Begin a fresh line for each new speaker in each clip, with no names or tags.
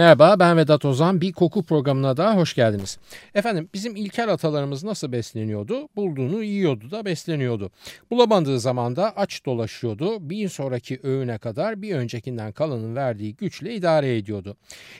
Merhaba ben Vedat Ozan. Bir koku programına daha hoş geldiniz. Efendim bizim ilkel atalarımız nasıl besleniyordu? Bulduğunu yiyordu da besleniyordu. Bulamadığı zaman da aç dolaşıyordu. Bir sonraki öğüne kadar bir öncekinden kalanın verdiği güçle idare ediyordu.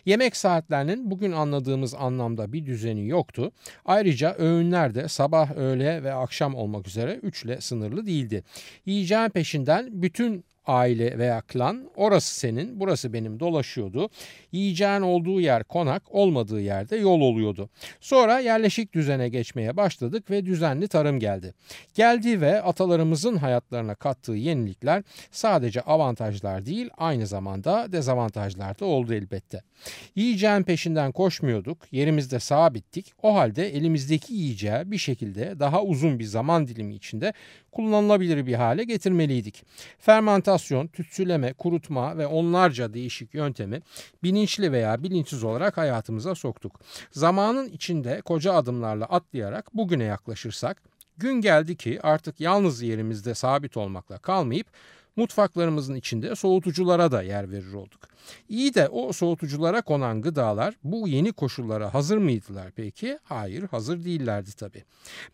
Yemek saatlerinin bugün anladığımız anlamda bir düzeni yoktu. Ayrıca öğünler de sabah, öğle ve akşam olmak üzere üçle sınırlı değildi. Yiyeceğin peşinden bütün aile veya klan orası senin burası benim dolaşıyordu. Yiyeceğin olduğu yer konak olmadığı yerde yol oluyordu. Sonra yerleşik düzene geçmeye başladık ve düzenli tarım geldi. Geldi ve atalarımızın hayatlarına kattığı yenilikler sadece avantajlar değil aynı zamanda dezavantajlar da oldu elbette. Yiyeceğin peşinden koşmuyorduk, yerimizde sabittik. O halde elimizdeki yiyeceği bir şekilde daha uzun bir zaman dilimi içinde kullanılabilir bir hale getirmeliydik. Fermentasyon, tütsüleme, kurutma ve onlarca değişik yöntemi bilinçli veya bilinçsiz olarak hayatımıza soktuk. Zamanın içinde koca adımlarla atlayarak bugüne yaklaşırsak gün geldi ki artık yalnız yerimizde sabit olmakla kalmayıp mutfaklarımızın içinde soğutuculara da yer verir olduk. İyi de o soğutuculara konan gıdalar bu yeni koşullara hazır mıydılar peki? Hayır hazır değillerdi tabii.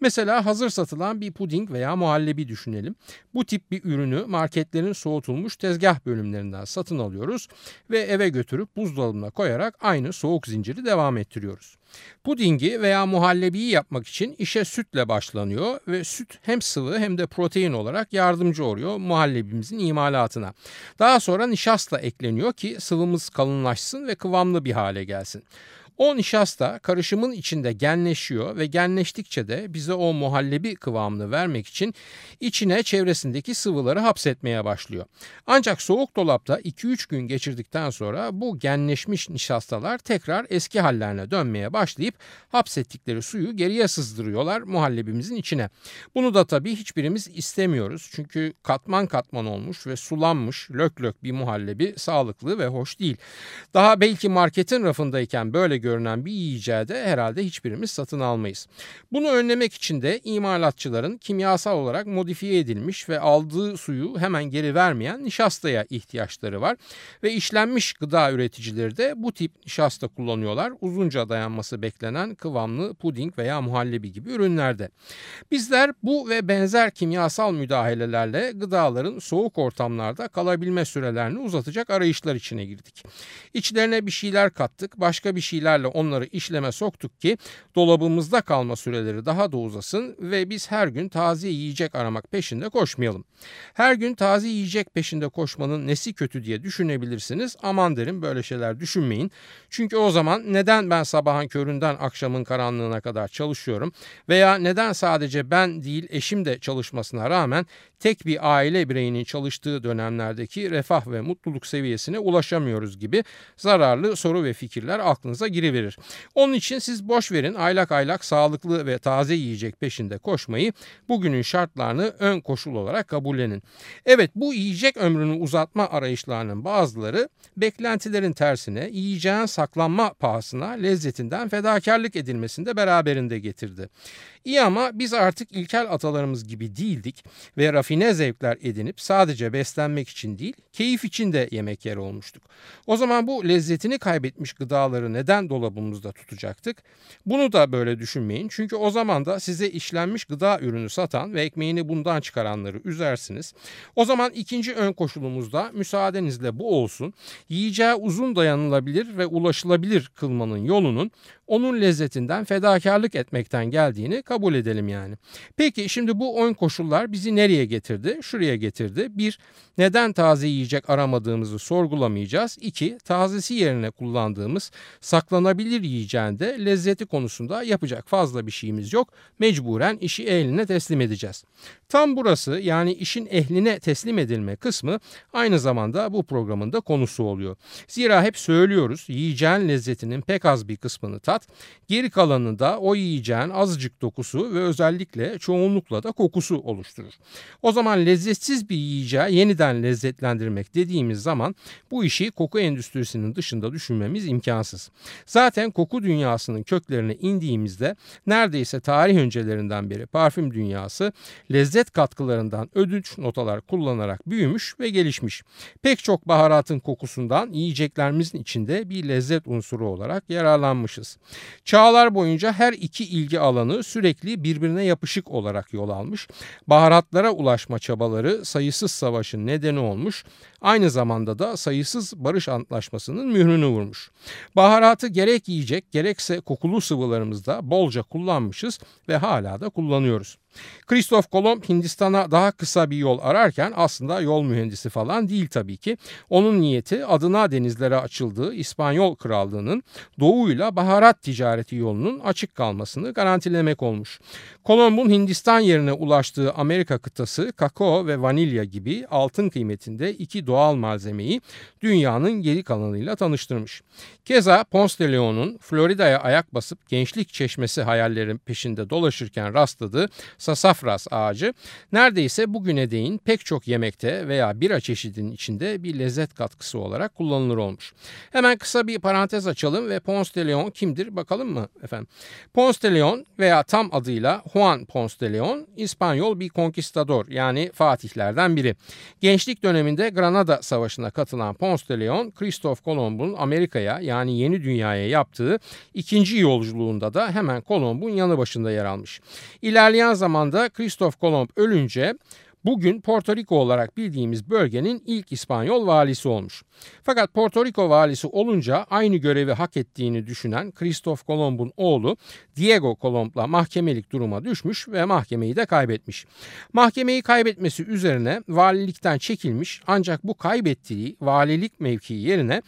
Mesela hazır satılan bir puding veya muhallebi düşünelim. Bu tip bir ürünü marketlerin soğutulmuş tezgah bölümlerinden satın alıyoruz ve eve götürüp buzdolabına koyarak aynı soğuk zinciri devam ettiriyoruz. Pudingi veya muhallebiyi yapmak için işe sütle başlanıyor ve süt hem sıvı hem de protein olarak yardımcı oluyor muhallebimizin imalatına. Daha sonra nişasta ekleniyor ki sıvımız kalınlaşsın ve kıvamlı bir hale gelsin. O nişasta karışımın içinde genleşiyor ve genleştikçe de bize o muhallebi kıvamını vermek için içine çevresindeki sıvıları hapsetmeye başlıyor. Ancak soğuk dolapta 2-3 gün geçirdikten sonra bu genleşmiş nişastalar tekrar eski hallerine dönmeye başlayıp hapsettikleri suyu geriye sızdırıyorlar muhallebimizin içine. Bunu da tabii hiçbirimiz istemiyoruz. Çünkü katman katman olmuş ve sulanmış lök lök bir muhallebi sağlıklı ve hoş değil. Daha belki marketin rafındayken böyle görünen bir de herhalde hiçbirimiz satın almayız. Bunu önlemek için de imalatçıların kimyasal olarak modifiye edilmiş ve aldığı suyu hemen geri vermeyen nişastaya ihtiyaçları var. Ve işlenmiş gıda üreticileri de bu tip nişasta kullanıyorlar. Uzunca dayanması beklenen kıvamlı puding veya muhallebi gibi ürünlerde. Bizler bu ve benzer kimyasal müdahalelerle gıdaların soğuk ortamlarda kalabilme sürelerini uzatacak arayışlar içine girdik. İçlerine bir şeyler kattık, başka bir şeyler tekniklerle onları işleme soktuk ki dolabımızda kalma süreleri daha da uzasın ve biz her gün taze yiyecek aramak peşinde koşmayalım. Her gün taze yiyecek peşinde koşmanın nesi kötü diye düşünebilirsiniz. Aman derim böyle şeyler düşünmeyin. Çünkü o zaman neden ben sabahın köründen akşamın karanlığına kadar çalışıyorum veya neden sadece ben değil eşim de çalışmasına rağmen tek bir aile bireyinin çalıştığı dönemlerdeki refah ve mutluluk seviyesine ulaşamıyoruz gibi zararlı soru ve fikirler aklınıza giriverir. Onun için siz boş verin aylak aylak sağlıklı ve taze yiyecek peşinde koşmayı bugünün şartlarını ön koşul olarak kabullenin. Evet bu yiyecek ömrünü uzatma arayışlarının bazıları beklentilerin tersine yiyeceğin saklanma pahasına lezzetinden fedakarlık edilmesini de beraberinde getirdi. İyi ama biz artık ilkel atalarımız gibi değildik ve rafine zevkler edinip sadece beslenmek için değil, keyif için de yemek yeri olmuştuk. O zaman bu lezzetini kaybetmiş gıdaları neden dolabımızda tutacaktık? Bunu da böyle düşünmeyin çünkü o zaman da size işlenmiş gıda ürünü satan ve ekmeğini bundan çıkaranları üzersiniz. O zaman ikinci ön koşulumuzda müsaadenizle bu olsun. Yiyeceği uzun dayanılabilir ve ulaşılabilir kılmanın yolunun onun lezzetinden fedakarlık etmekten geldiğini kabul edelim yani. Peki şimdi bu oyun koşullar bizi nereye getirdi? Şuraya getirdi. Bir, neden taze yiyecek aramadığımızı sorgulamayacağız. İki, tazesi yerine kullandığımız saklanabilir yiyeceğinde lezzeti konusunda yapacak fazla bir şeyimiz yok. Mecburen işi eline teslim edeceğiz. Tam burası yani işin ehline teslim edilme kısmı aynı zamanda bu programın da konusu oluyor. Zira hep söylüyoruz yiyeceğin lezzetinin pek az bir kısmını tat tat, geri kalanını da o yiyeceğin azıcık dokusu ve özellikle çoğunlukla da kokusu oluşturur. O zaman lezzetsiz bir yiyeceği yeniden lezzetlendirmek dediğimiz zaman bu işi koku endüstrisinin dışında düşünmemiz imkansız. Zaten koku dünyasının köklerine indiğimizde neredeyse tarih öncelerinden beri parfüm dünyası lezzet katkılarından ödünç notalar kullanarak büyümüş ve gelişmiş. Pek çok baharatın kokusundan yiyeceklerimizin içinde bir lezzet unsuru olarak yararlanmışız. Çağlar boyunca her iki ilgi alanı sürekli birbirine yapışık olarak yol almış. Baharatlara ulaşma çabaları sayısız savaşın nedeni olmuş. Aynı zamanda da sayısız barış antlaşmasının mührünü vurmuş. Baharatı gerek yiyecek gerekse kokulu sıvılarımızda bolca kullanmışız ve hala da kullanıyoruz. Kristof Kolomb Hindistan'a daha kısa bir yol ararken aslında yol mühendisi falan değil tabii ki. Onun niyeti adına denizlere açıldığı İspanyol Krallığı'nın doğuyla baharat ticareti yolunun açık kalmasını garantilemek olmuş. Kolomb'un Hindistan yerine ulaştığı Amerika kıtası kakao ve vanilya gibi altın kıymetinde iki doğal malzemeyi dünyanın geri kalanıyla tanıştırmış. Keza Ponce de Leon'un Florida'ya ayak basıp gençlik çeşmesi hayallerin peşinde dolaşırken rastladığı sasafras ağacı neredeyse bugüne değin pek çok yemekte veya bira çeşidinin içinde bir lezzet katkısı olarak kullanılır olmuş. Hemen kısa bir parantez açalım ve Ponce de Leon kimdir bakalım mı efendim? Ponce de Leon veya tam adıyla Juan Ponce de Leon İspanyol bir konkistador yani fatihlerden biri. Gençlik döneminde Granada Savaşı'na katılan Ponce de Leon, Kristof Kolomb'un Amerika'ya yani yeni dünyaya yaptığı ikinci yolculuğunda da hemen Kolomb'un yanı başında yer almış. İlerleyen zamanda Kristof Kolomb ölünce bugün Porto Rico olarak bildiğimiz bölgenin ilk İspanyol valisi olmuş. Fakat Porto Rico valisi olunca aynı görevi hak ettiğini düşünen Kristof Kolomb'un oğlu Diego Kolomb'la mahkemelik duruma düşmüş ve mahkemeyi de kaybetmiş. Mahkemeyi kaybetmesi üzerine valilikten çekilmiş ancak bu kaybettiği valilik mevkii yerine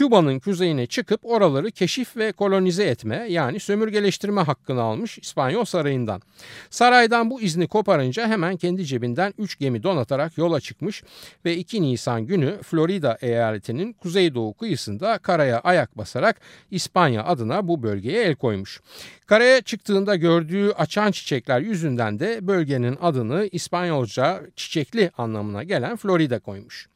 Küba'nın kuzeyine çıkıp oraları keşif ve kolonize etme yani sömürgeleştirme hakkını almış İspanyol sarayından. Saraydan bu izni koparınca hemen kendi cebinden 3 gemi donatarak yola çıkmış ve 2 Nisan günü Florida eyaletinin kuzeydoğu kıyısında karaya ayak basarak İspanya adına bu bölgeye el koymuş. Karaya çıktığında gördüğü açan çiçekler yüzünden de bölgenin adını İspanyolca çiçekli anlamına gelen Florida koymuş.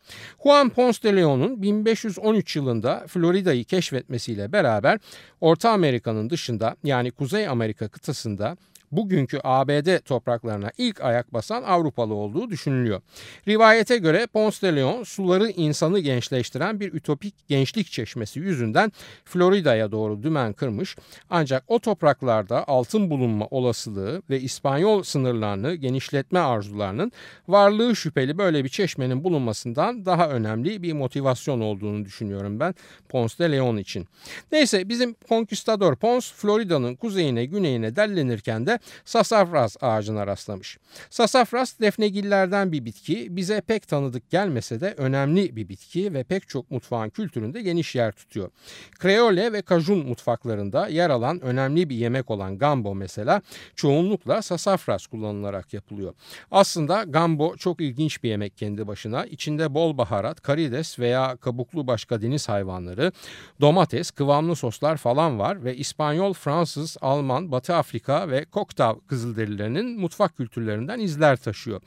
Juan Ponce de Leon'un 1513 yılında Florida'yı keşfetmesiyle beraber Orta Amerika'nın dışında yani Kuzey Amerika kıtasında bugünkü ABD topraklarına ilk ayak basan Avrupalı olduğu düşünülüyor. Rivayete göre Ponce de Leon suları insanı gençleştiren bir ütopik gençlik çeşmesi yüzünden Florida'ya doğru dümen kırmış ancak o topraklarda altın bulunma olasılığı ve İspanyol sınırlarını genişletme arzularının varlığı şüpheli böyle bir çeşmenin bulunmasından daha önemli bir motivasyon olduğunu düşünüyorum ben Ponce de Leon için. Neyse bizim Conquistador Ponce Florida'nın kuzeyine güneyine dellenirken de sasafras ağacına rastlamış. Sasafras defnegillerden bir bitki bize pek tanıdık gelmese de önemli bir bitki ve pek çok mutfağın kültüründe geniş yer tutuyor. Kreole ve Kajun mutfaklarında yer alan önemli bir yemek olan gambo mesela çoğunlukla sasafras kullanılarak yapılıyor. Aslında gambo çok ilginç bir yemek kendi başına. İçinde bol baharat, karides veya kabuklu başka deniz hayvanları, domates, kıvamlı soslar falan var ve İspanyol, Fransız, Alman, Batı Afrika ve Oktav Kızılderililerinin mutfak kültürlerinden izler taşıyor.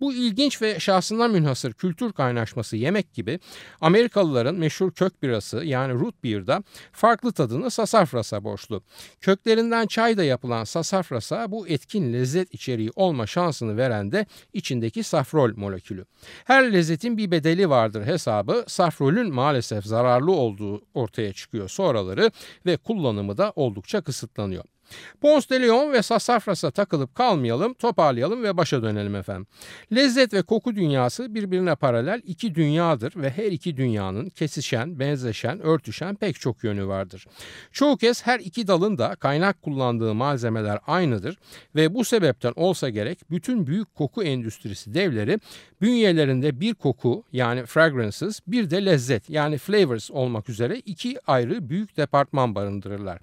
Bu ilginç ve şahsına münhasır kültür kaynaşması yemek gibi Amerikalıların meşhur kök birası yani root beer'da farklı tadını sasafrasa borçlu. Köklerinden çay da yapılan sasafrasa bu etkin lezzet içeriği olma şansını veren de içindeki safrol molekülü. Her lezzetin bir bedeli vardır hesabı safrolün maalesef zararlı olduğu ortaya çıkıyor sonraları ve kullanımı da oldukça kısıtlanıyor. Ponce de Leon ve Sassafras'a takılıp kalmayalım, toparlayalım ve başa dönelim efendim. Lezzet ve koku dünyası birbirine paralel iki dünyadır ve her iki dünyanın kesişen, benzeşen, örtüşen pek çok yönü vardır. Çoğu kez her iki dalın da kaynak kullandığı malzemeler aynıdır ve bu sebepten olsa gerek bütün büyük koku endüstrisi devleri bünyelerinde bir koku yani fragrances bir de lezzet yani flavors olmak üzere iki ayrı büyük departman barındırırlar.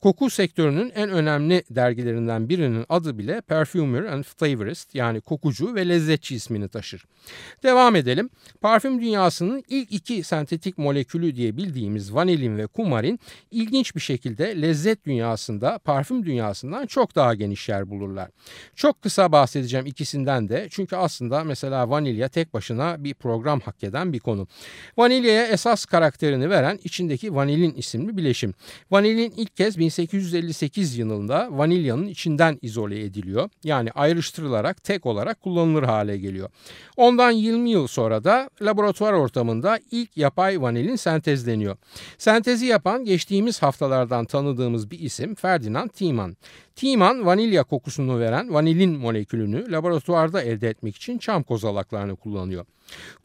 Koku sektörünün en önemli dergilerinden birinin adı bile Perfumer and Flavorist yani kokucu ve lezzetçi ismini taşır. Devam edelim. Parfüm dünyasının ilk iki sentetik molekülü diye bildiğimiz vanilin ve kumarin ilginç bir şekilde lezzet dünyasında parfüm dünyasından çok daha geniş yer bulurlar. Çok kısa bahsedeceğim ikisinden de çünkü aslında mesela vanilya tek başına bir program hak eden bir konu. Vanilyaya esas karakterini veren içindeki vanilin isimli bileşim. Vanilin ilk kez 1858 yılında vanilyanın içinden izole ediliyor. Yani ayrıştırılarak tek olarak kullanılır hale geliyor. Ondan 20 yıl sonra da laboratuvar ortamında ilk yapay vanilin sentezleniyor. Sentezi yapan geçtiğimiz haftalardan tanıdığımız bir isim Ferdinand Tiemann. Tiemann vanilya kokusunu veren vanilin molekülünü laboratuvarda elde etmek için çam kozalaklarını kullanıyor.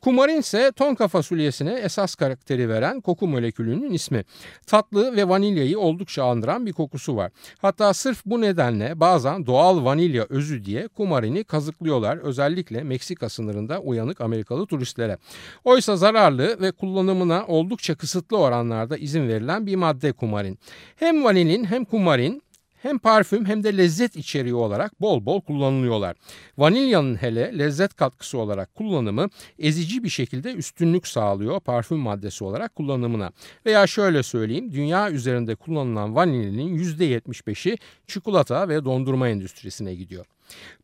Kumarin ise tonka fasulyesine esas karakteri veren koku molekülünün ismi. Tatlı ve vanilyayı oldukça andıran bir kokusu var. Hatta sırf bu nedenle bazen doğal vanilya özü diye kumarini kazıklıyorlar özellikle Meksika sınırında uyanık Amerikalı turistlere. Oysa zararlı ve kullanımına oldukça kısıtlı oranlarda izin verilen bir madde kumarin. Hem vanilin hem kumarin hem parfüm hem de lezzet içeriği olarak bol bol kullanılıyorlar. Vanilyanın hele lezzet katkısı olarak kullanımı ezici bir şekilde üstünlük sağlıyor parfüm maddesi olarak kullanımına. Veya şöyle söyleyeyim dünya üzerinde kullanılan vanilinin %75'i çikolata ve dondurma endüstrisine gidiyor.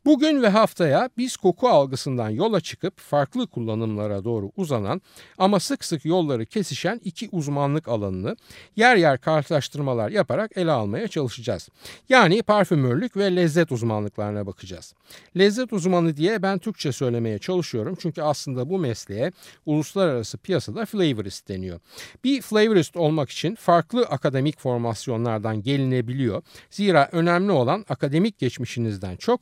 Bugün ve haftaya biz koku algısından yola çıkıp farklı kullanımlara doğru uzanan ama sık sık yolları kesişen iki uzmanlık alanını yer yer karşılaştırmalar yaparak ele almaya çalışacağız. Yani parfümörlük ve lezzet uzmanlıklarına bakacağız. Lezzet uzmanı diye ben Türkçe söylemeye çalışıyorum çünkü aslında bu mesleğe uluslararası piyasada flavorist deniyor. Bir flavorist olmak için farklı akademik formasyonlardan gelinebiliyor. Zira önemli olan akademik geçmişinizden çok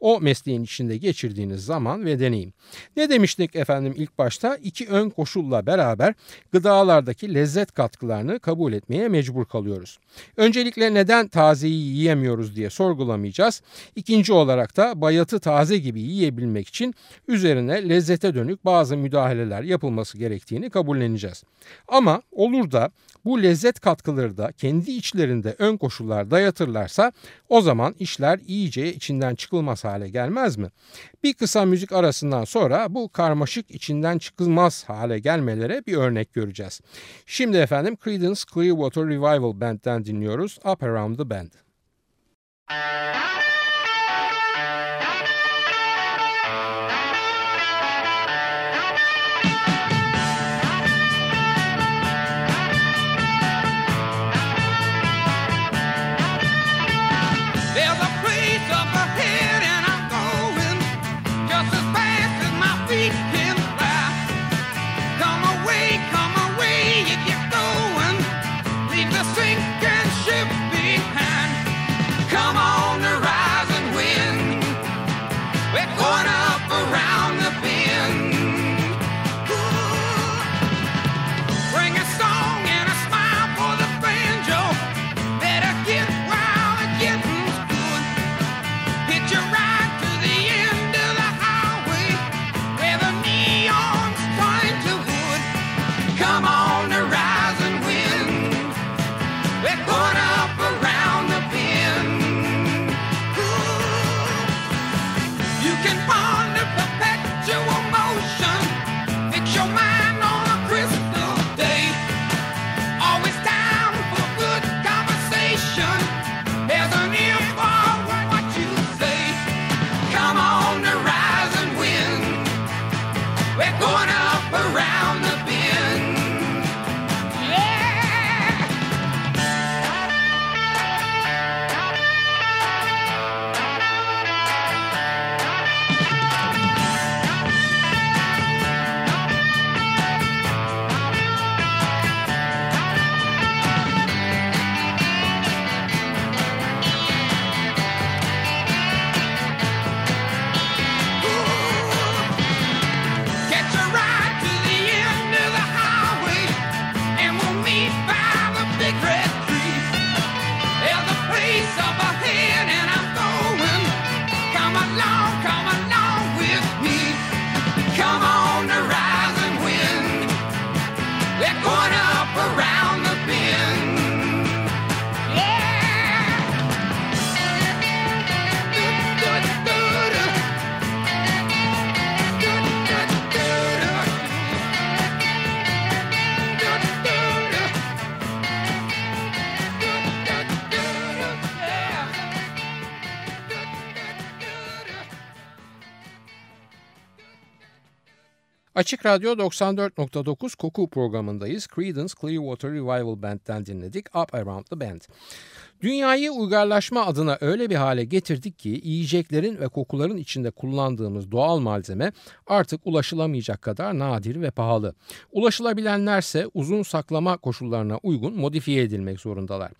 o mesleğin içinde geçirdiğiniz zaman ve deneyim. Ne demiştik efendim ilk başta? İki ön koşulla beraber gıdalardaki lezzet katkılarını kabul etmeye mecbur kalıyoruz. Öncelikle neden tazeyi yiyemiyoruz diye sorgulamayacağız. İkinci olarak da bayatı taze gibi yiyebilmek için üzerine lezzete dönük bazı müdahaleler yapılması gerektiğini kabulleneceğiz. Ama olur da bu lezzet katkıları da kendi içlerinde ön koşullar dayatırlarsa o zaman işler iyice içinden çıkılmaz hale gelmez mi? Bir kısa müzik arasından sonra bu karmaşık içinden çıkılmaz hale gelmelere bir örnek göreceğiz. Şimdi efendim Creedence Clearwater Revival Band'den dinliyoruz Up Around the Bend.
sinking
Açık Radyo 94.9 Koku programındayız. Creedence Clearwater Revival Band'den dinledik Up Around the Bend. Dünyayı uygarlaşma adına öyle bir hale getirdik ki yiyeceklerin ve kokuların içinde kullandığımız doğal malzeme artık ulaşılamayacak kadar nadir ve pahalı. Ulaşılabilenlerse uzun saklama koşullarına uygun modifiye edilmek zorundalar.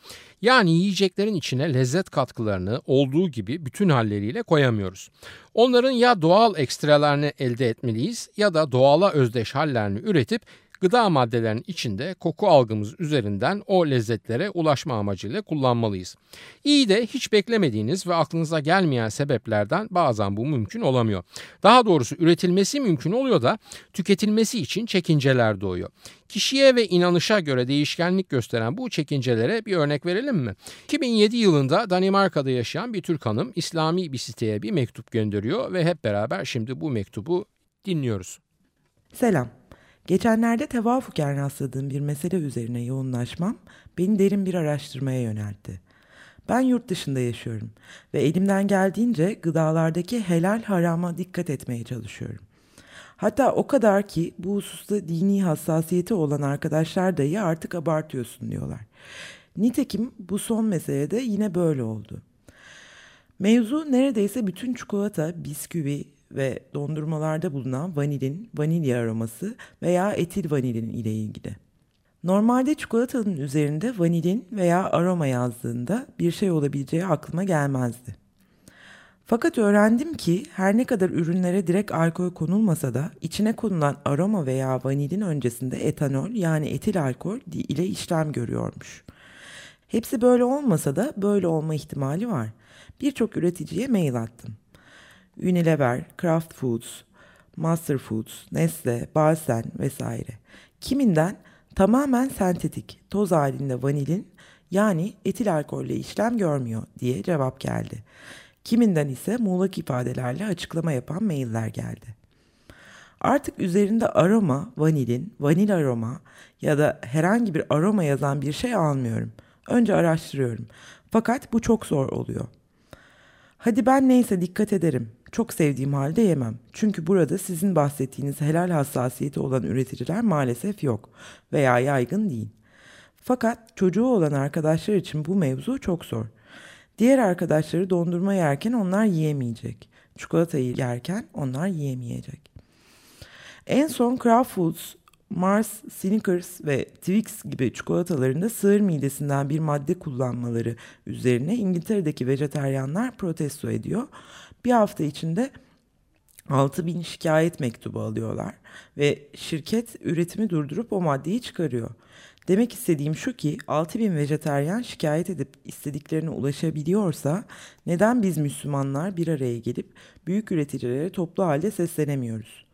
Yani yiyeceklerin içine lezzet katkılarını olduğu gibi bütün halleriyle koyamıyoruz. Onların ya doğal ekstralarını elde etmeliyiz ya da doğala özdeş hallerini üretip gıda maddelerinin içinde koku algımız üzerinden o lezzetlere ulaşma amacıyla kullanmalıyız. İyi de hiç beklemediğiniz ve aklınıza gelmeyen sebeplerden bazen bu mümkün olamıyor. Daha doğrusu üretilmesi mümkün oluyor da tüketilmesi için çekinceler doğuyor. Kişiye ve inanışa göre değişkenlik gösteren bu çekincelere bir örnek verelim mi? 2007 yılında Danimarka'da yaşayan bir Türk hanım İslami bir siteye bir mektup gönderiyor ve hep beraber şimdi bu mektubu dinliyoruz.
Selam. Geçenlerde tevafuken rastladığım bir mesele üzerine yoğunlaşmam beni derin bir araştırmaya yöneltti. Ben yurt dışında yaşıyorum ve elimden geldiğince gıdalardaki helal harama dikkat etmeye çalışıyorum. Hatta o kadar ki bu hususta dini hassasiyeti olan arkadaşlar dahi artık abartıyorsun diyorlar. Nitekim bu son meselede yine böyle oldu. Mevzu neredeyse bütün çikolata, bisküvi, ve dondurmalarda bulunan vanilin, vanilya aroması veya etil vanilin ile ilgili. Normalde çikolatanın üzerinde vanilin veya aroma yazdığında bir şey olabileceği aklıma gelmezdi. Fakat öğrendim ki her ne kadar ürünlere direkt alkol konulmasa da içine konulan aroma veya vanilin öncesinde etanol yani etil alkol ile işlem görüyormuş. Hepsi böyle olmasa da böyle olma ihtimali var. Birçok üreticiye mail attım. Unilever, Kraft Foods, Master Foods, Nestle, Balsen vesaire. Kiminden tamamen sentetik, toz halinde vanilin yani etil alkolle işlem görmüyor diye cevap geldi. Kiminden ise muğlak ifadelerle açıklama yapan mailler geldi. Artık üzerinde aroma, vanilin, vanil aroma ya da herhangi bir aroma yazan bir şey almıyorum. Önce araştırıyorum. Fakat bu çok zor oluyor. Hadi ben neyse dikkat ederim. Çok sevdiğim halde yemem. Çünkü burada sizin bahsettiğiniz helal hassasiyeti olan üreticiler maalesef yok veya yaygın değil. Fakat çocuğu olan arkadaşlar için bu mevzu çok zor. Diğer arkadaşları dondurma yerken onlar yiyemeyecek. Çikolatayı yerken onlar yiyemeyecek. En son Kraft Foods, Mars, Snickers ve Twix gibi çikolatalarında sığır midesinden bir madde kullanmaları üzerine İngiltere'deki vejeteryanlar protesto ediyor bir hafta içinde 6 bin şikayet mektubu alıyorlar ve şirket üretimi durdurup o maddeyi çıkarıyor. Demek istediğim şu ki 6 bin vejeteryan şikayet edip istediklerine ulaşabiliyorsa neden biz Müslümanlar bir araya gelip büyük üreticilere toplu halde seslenemiyoruz?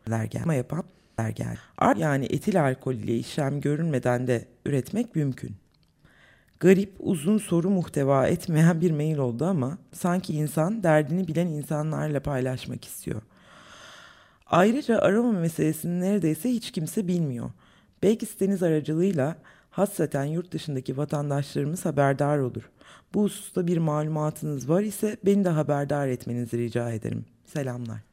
Ama yapan gel. Yani etil alkol ile işlem görünmeden de üretmek mümkün. Garip, uzun soru muhteva etmeyen bir mail oldu ama sanki insan derdini bilen insanlarla paylaşmak istiyor. Ayrıca arama meselesini neredeyse hiç kimse bilmiyor. Belki siteniz aracılığıyla hasreten yurt dışındaki vatandaşlarımız haberdar olur. Bu hususta bir malumatınız var ise beni de haberdar etmenizi rica ederim. Selamlar.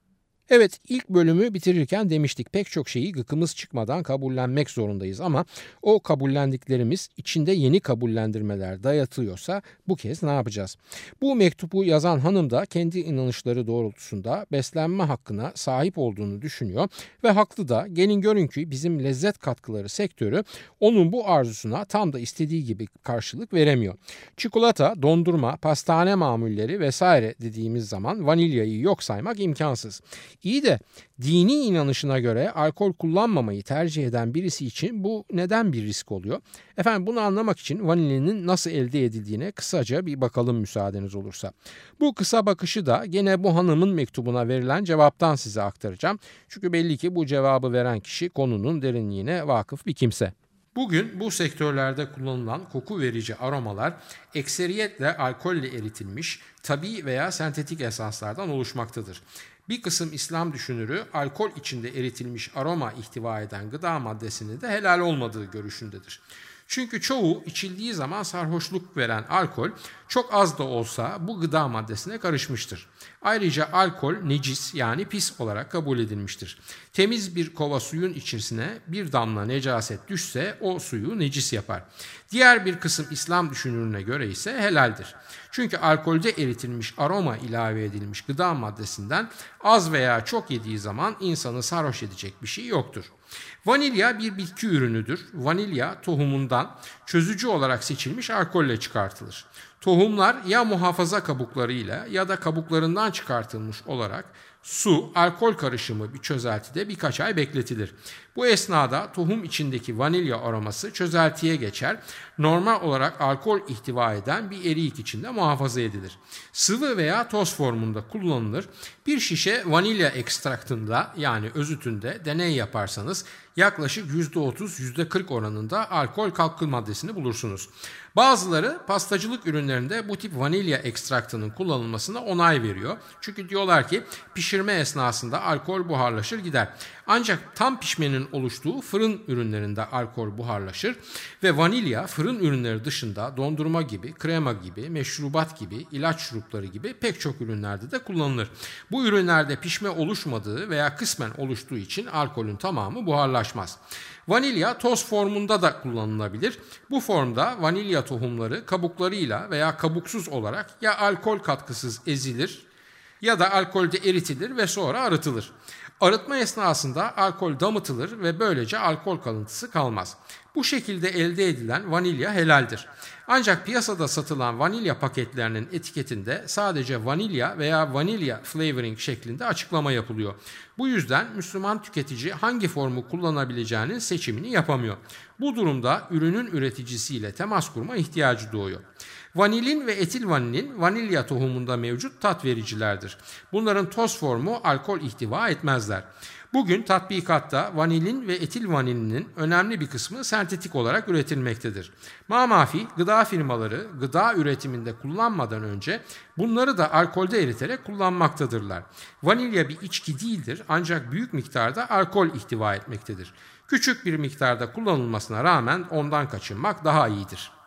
Evet ilk bölümü bitirirken demiştik pek çok şeyi gıkımız çıkmadan kabullenmek zorundayız ama o kabullendiklerimiz içinde yeni kabullendirmeler dayatıyorsa bu kez ne yapacağız? Bu mektubu yazan hanım da kendi inanışları doğrultusunda beslenme hakkına sahip olduğunu düşünüyor ve haklı da gelin görün ki bizim lezzet katkıları sektörü onun bu arzusuna tam da istediği gibi karşılık veremiyor. Çikolata, dondurma, pastane mamulleri vesaire dediğimiz zaman vanilyayı yok saymak imkansız. İyi de dini inanışına göre alkol kullanmamayı tercih eden birisi için bu neden bir risk oluyor? Efendim bunu anlamak için vanilinin nasıl elde edildiğine kısaca bir bakalım müsaadeniz olursa. Bu kısa bakışı da gene bu hanımın mektubuna verilen cevaptan size aktaracağım. Çünkü belli ki bu cevabı veren kişi konunun derinliğine vakıf bir kimse. Bugün bu sektörlerde kullanılan koku verici aromalar ekseriyetle alkolle eritilmiş tabi veya sentetik esanslardan oluşmaktadır. Bir kısım İslam düşünürü alkol içinde eritilmiş aroma ihtiva eden gıda maddesinin de helal olmadığı görüşündedir. Çünkü çoğu içildiği zaman sarhoşluk veren alkol çok az da olsa bu gıda maddesine karışmıştır. Ayrıca alkol necis yani pis olarak kabul edilmiştir. Temiz bir kova suyun içerisine bir damla necaset düşse o suyu necis yapar. Diğer bir kısım İslam düşünürüne göre ise helaldir. Çünkü alkolde eritilmiş aroma ilave edilmiş gıda maddesinden az veya çok yediği zaman insanı sarhoş edecek bir şey yoktur. Vanilya bir bitki ürünüdür. Vanilya tohumundan çözücü olarak seçilmiş alkolle çıkartılır. Tohumlar ya muhafaza kabuklarıyla ya da kabuklarından çıkartılmış olarak su, alkol karışımı bir çözeltide birkaç ay bekletilir. Bu esnada tohum içindeki vanilya aroması çözeltiye geçer. Normal olarak alkol ihtiva eden bir eriyik içinde muhafaza edilir. Sıvı veya toz formunda kullanılır. Bir şişe vanilya ekstraktında yani özütünde deney yaparsanız yaklaşık %30 %40 oranında alkol katkı maddesini bulursunuz. Bazıları pastacılık ürünlerinde bu tip vanilya ekstraktının kullanılmasına onay veriyor. Çünkü diyorlar ki pişirme esnasında alkol buharlaşır gider. Ancak tam pişmenin oluştuğu fırın ürünlerinde alkol buharlaşır ve vanilya fırın ürünleri dışında dondurma gibi, krema gibi, meşrubat gibi, ilaç şurupları gibi pek çok ürünlerde de kullanılır. Bu ürünlerde pişme oluşmadığı veya kısmen oluştuğu için alkolün tamamı buharlaşmaz. Vanilya toz formunda da kullanılabilir. Bu formda vanilya tohumları kabuklarıyla veya kabuksuz olarak ya alkol katkısız ezilir ya da alkolde eritilir ve sonra arıtılır. Arıtma esnasında alkol damıtılır ve böylece alkol kalıntısı kalmaz. Bu şekilde elde edilen vanilya helaldir. Ancak piyasada satılan vanilya paketlerinin etiketinde sadece vanilya veya vanilya flavoring şeklinde açıklama yapılıyor. Bu yüzden Müslüman tüketici hangi formu kullanabileceğinin seçimini yapamıyor. Bu durumda ürünün üreticisiyle temas kurma ihtiyacı doğuyor. Vanilin ve etil vanilin vanilya tohumunda mevcut tat vericilerdir. Bunların toz formu alkol ihtiva etmezler. Bugün tatbikatta vanilin ve etil vanilinin önemli bir kısmı sentetik olarak üretilmektedir. Mamafi gıda firmaları gıda üretiminde kullanmadan önce bunları da alkolde eriterek kullanmaktadırlar. Vanilya bir içki değildir ancak büyük miktarda alkol ihtiva etmektedir. Küçük bir miktarda kullanılmasına rağmen ondan kaçınmak daha iyidir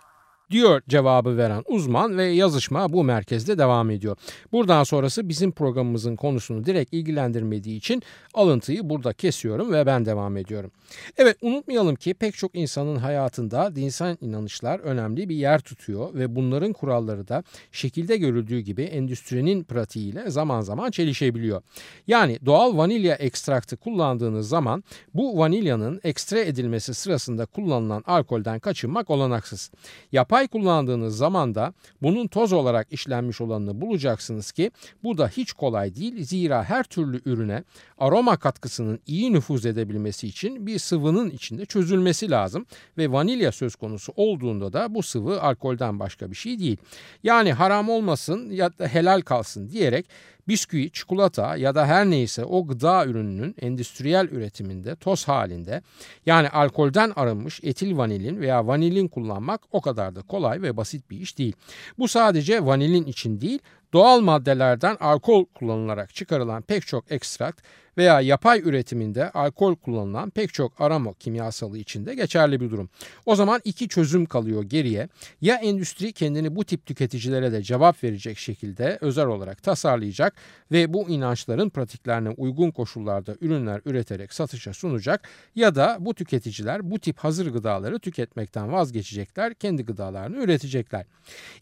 diyor cevabı veren uzman ve yazışma bu merkezde devam ediyor. Buradan sonrası bizim programımızın konusunu direkt ilgilendirmediği için alıntıyı burada kesiyorum ve ben devam ediyorum. Evet unutmayalım ki pek çok insanın hayatında dinsel inanışlar önemli bir yer tutuyor ve bunların kuralları da şekilde görüldüğü gibi endüstrinin pratiğiyle zaman zaman çelişebiliyor. Yani doğal vanilya ekstraktı kullandığınız zaman bu vanilyanın ekstre edilmesi sırasında kullanılan alkolden kaçınmak olanaksız. Yapay Yay kullandığınız zaman da bunun toz olarak işlenmiş olanını bulacaksınız ki bu da hiç kolay değil. Zira her türlü ürüne aroma katkısının iyi nüfuz edebilmesi için bir sıvının içinde çözülmesi lazım ve vanilya söz konusu olduğunda da bu sıvı alkolden başka bir şey değil. Yani haram olmasın ya da helal kalsın diyerek bisküvi, çikolata ya da her neyse o gıda ürününün endüstriyel üretiminde toz halinde yani alkolden arınmış etil vanilin veya vanilin kullanmak o kadar da kolay ve basit bir iş değil. Bu sadece vanilin için değil doğal maddelerden alkol kullanılarak çıkarılan pek çok ekstrakt veya yapay üretiminde alkol kullanılan pek çok aroma kimyasalı içinde geçerli bir durum. O zaman iki çözüm kalıyor geriye. Ya endüstri kendini bu tip tüketicilere de cevap verecek şekilde özel olarak tasarlayacak ve bu inançların pratiklerine uygun koşullarda ürünler üreterek satışa sunacak ya da bu tüketiciler bu tip hazır gıdaları tüketmekten vazgeçecekler, kendi gıdalarını üretecekler.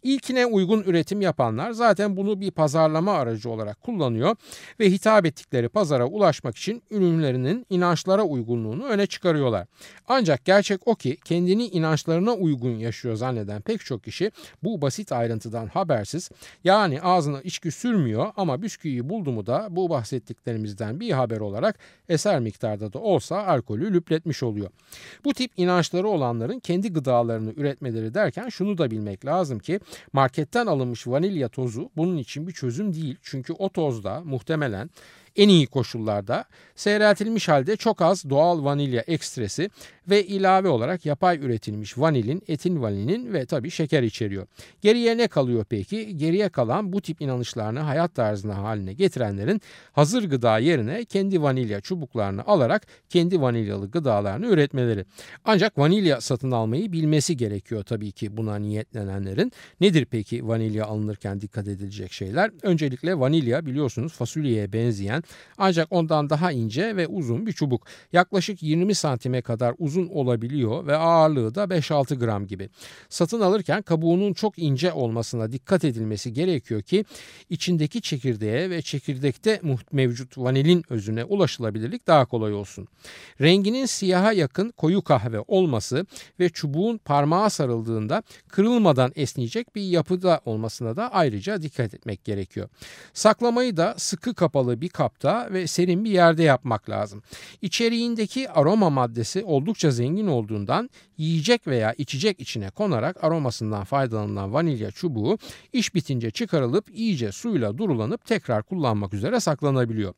İlkine uygun üretim yapanlar zaten bunu bir pazarlama aracı olarak kullanıyor ve hitap ettikleri pazara ulaşmak için ürünlerinin inançlara uygunluğunu öne çıkarıyorlar. Ancak gerçek o ki kendini inançlarına uygun yaşıyor zanneden pek çok kişi bu basit ayrıntıdan habersiz yani ağzına içki sürmüyor ama bisküviyi buldu mu da bu bahsettiklerimizden bir haber olarak eser miktarda da olsa alkolü lüpletmiş oluyor. Bu tip inançları olanların kendi gıdalarını üretmeleri derken şunu da bilmek lazım ki marketten alınmış vanilya tozu bunun için bir çözüm değil. Çünkü o tozda muhtemelen En iyi koşullarda seyreltilmiş halde çok az doğal vanilya ekstresi ve ilave olarak yapay üretilmiş vanilin, etin vanilin ve tabii şeker içeriyor. Geriye ne kalıyor peki? Geriye kalan bu tip inanışlarını hayat tarzına haline getirenlerin hazır gıda yerine kendi vanilya çubuklarını alarak kendi vanilyalı gıdalarını üretmeleri. Ancak vanilya satın almayı bilmesi gerekiyor tabii ki buna niyetlenenlerin. Nedir peki vanilya alınırken dikkat edilecek şeyler? Öncelikle vanilya biliyorsunuz fasulyeye benzeyen ancak ondan daha ince ve uzun bir çubuk. Yaklaşık 20 santime kadar uzun olabiliyor ve ağırlığı da 5-6 gram gibi. Satın alırken kabuğunun çok ince olmasına dikkat edilmesi gerekiyor ki içindeki çekirdeğe ve çekirdekte mevcut vanilin özüne ulaşılabilirlik daha kolay olsun. Renginin siyaha yakın koyu kahve olması ve çubuğun parmağa sarıldığında kırılmadan esneyecek bir yapıda olmasına da ayrıca dikkat etmek gerekiyor. Saklamayı da sıkı kapalı bir kapta ve serin bir yerde yapmak lazım. İçeriğindeki aroma maddesi oldukça zengin olduğundan yiyecek veya içecek içine konarak aromasından faydalanılan vanilya çubuğu iş bitince çıkarılıp iyice suyla durulanıp tekrar kullanmak üzere saklanabiliyor.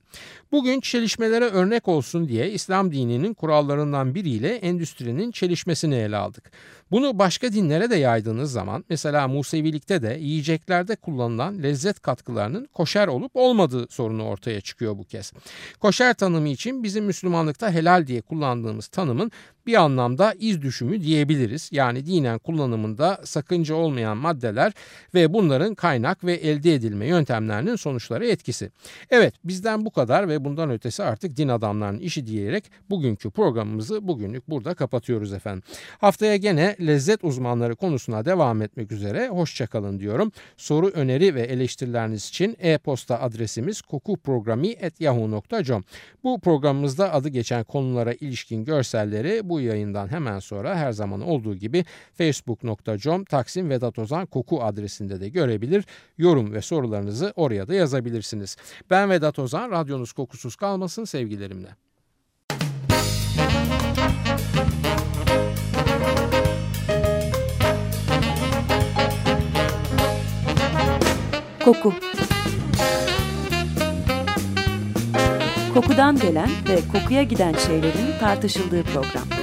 Bugün çelişmelere örnek olsun diye İslam dininin kurallarından biriyle endüstrinin çelişmesini ele aldık. Bunu başka dinlere de yaydığınız zaman mesela Musevilikte de yiyeceklerde kullanılan lezzet katkılarının koşer olup olmadığı sorunu ortaya çıkıyor bu kez. Koşer tanımı için bizim Müslümanlıkta helal diye kullandığımız tanımın bir anlamda iz düşümü diyebiliriz. Yani dinen kullanımında sakınca olmayan maddeler ve bunların kaynak ve elde edilme yöntemlerinin sonuçları etkisi. Evet bizden bu kadar ve bundan ötesi artık din adamlarının işi diyerek bugünkü programımızı bugünlük burada kapatıyoruz efendim. Haftaya gene lezzet uzmanları konusuna devam etmek üzere hoşçakalın diyorum. Soru, öneri ve eleştirileriniz için e-posta adresimiz kokuprogrami.yahoo.com Bu programımızda adı geçen konulara ilişkin görselleri bu yayından hemen sonra her zaman olduğu gibi facebook.com Taksim Vedat Ozan Koku adresinde de görebilir. Yorum ve sorularınızı oraya da yazabilirsiniz. Ben Vedat Ozan, radyonuz kokusuz kalmasın sevgilerimle.
Koku Kokudan gelen ve kokuya giden şeylerin tartışıldığı program.